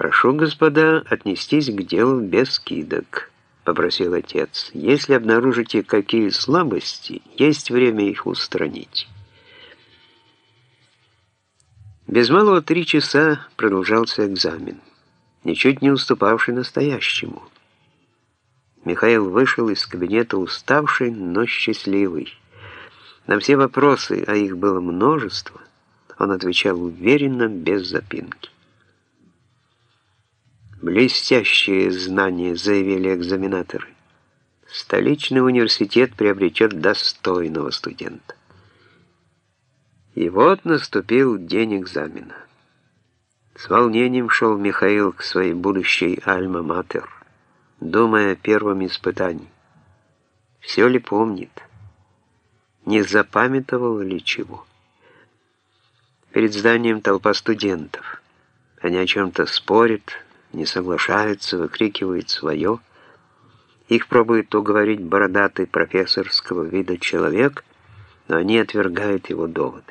«Прошу, господа, отнестись к делу без скидок», — попросил отец. «Если обнаружите какие слабости, есть время их устранить». Без малого три часа продолжался экзамен, ничуть не уступавший настоящему. Михаил вышел из кабинета уставший, но счастливый. На все вопросы, а их было множество, он отвечал уверенно, без запинки. Блестящие знания, заявили экзаменаторы. Столичный университет приобретет достойного студента. И вот наступил день экзамена. С волнением шел Михаил к своей будущей альма-матер, думая о первом испытании. Все ли помнит? Не запамятовал ли чего? Перед зданием толпа студентов. Они о чем-то спорят, не соглашаются, выкрикивают свое. Их пробует уговорить бородатый профессорского вида человек, но они отвергают его довод.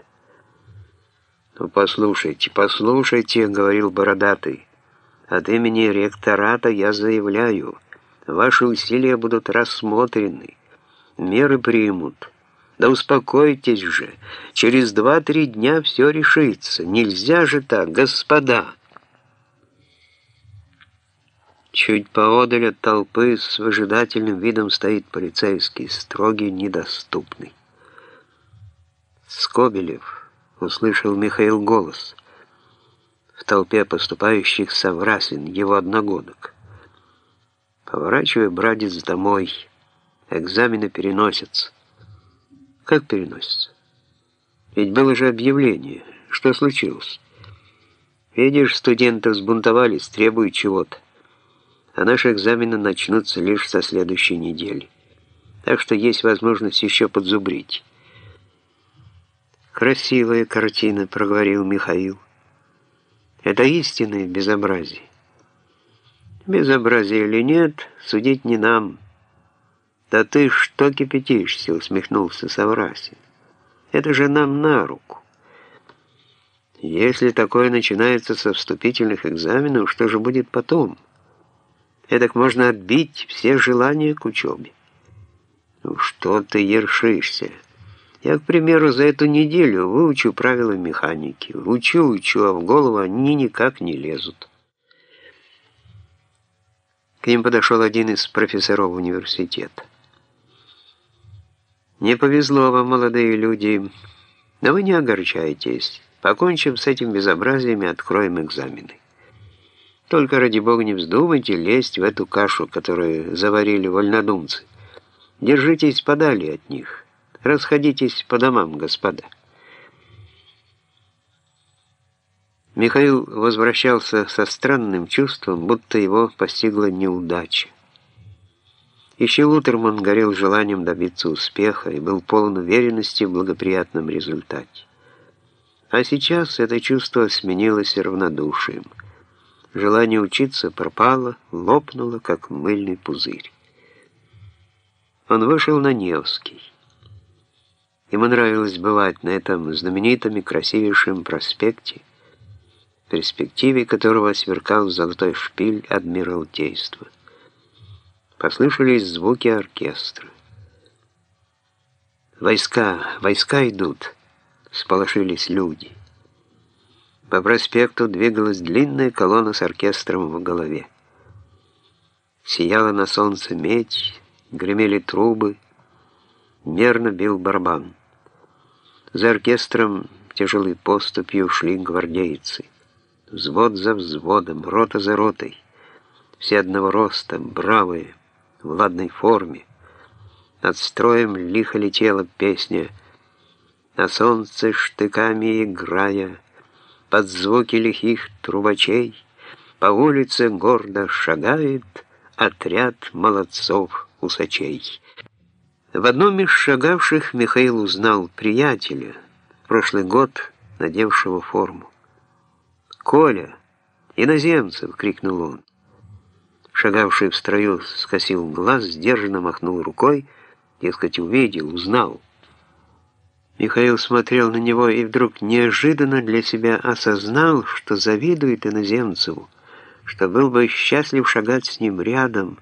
«Ну, послушайте, послушайте», — говорил бородатый, «от имени ректората я заявляю, ваши усилия будут рассмотрены, меры примут». Да успокойтесь же, через два-три дня все решится. Нельзя же так, господа. Чуть поодаль от толпы с выжидательным видом стоит полицейский, строгий, недоступный. «Скобелев», — услышал Михаил голос. В толпе поступающих Саврасин, его одногодок. Поворачивай, братец, домой. Экзамены переносятся. Как переносятся? Ведь было же объявление. Что случилось? Видишь, студенты взбунтовались, требуют чего-то а наши экзамены начнутся лишь со следующей недели. Так что есть возможность еще подзубрить. «Красивая картина», — проговорил Михаил. «Это истинное безобразие». «Безобразие или нет, судить не нам». «Да ты что кипятишься?» — усмехнулся Саврасин. «Это же нам на руку». «Если такое начинается со вступительных экзаменов, что же будет потом?» Эдак можно отбить все желания к учебе. Ну что ты ершишься? Я, к примеру, за эту неделю выучу правила механики. Учу, учу, а в голову они никак не лезут. К ним подошел один из профессоров университета. «Не повезло вам, молодые люди, но вы не огорчайтесь. Покончим с этим безобразием и откроем экзамены». Только ради бога не вздумайте лезть в эту кашу, которую заварили вольнодумцы. Держитесь подали от них. Расходитесь по домам, господа. Михаил возвращался со странным чувством, будто его постигла неудача. Еще утром он горел желанием добиться успеха и был полон уверенности в благоприятном результате. А сейчас это чувство сменилось равнодушием – Желание учиться пропало, лопнуло, как мыльный пузырь. Он вышел на Невский. Ему нравилось бывать на этом знаменитом и красивейшем проспекте, в перспективе которого сверкал золотой шпиль Адмиралтейства. Послышались звуки оркестра. «Войска, войска идут!» — сполошились люди. По проспекту двигалась длинная колонна с оркестром в голове. Сияла на солнце медь, гремели трубы, мерно бил барабан. За оркестром тяжелой поступью шли гвардейцы. Взвод за взводом, рота за ротой. Все одного роста, бравые, в ладной форме. Над строем лихо летела песня, На солнце штыками играя, под звуки лихих трубачей По улице гордо шагает Отряд молодцов-усачей. В одном из шагавших Михаил узнал приятеля, прошлый год надевшего форму. «Коля! Иноземцев!» — крикнул он. Шагавший в строю скосил глаз, сдержанно махнул рукой, дескать, увидел, узнал. Михаил смотрел на него и вдруг неожиданно для себя осознал, что завидует иноземцеву, что был бы счастлив шагать с ним рядом,